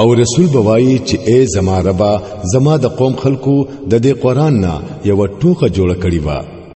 او رسول بوایي چې اے زما ربا زما د قوم خلکو د دې قران نه یو ټوخه جوړ کړی و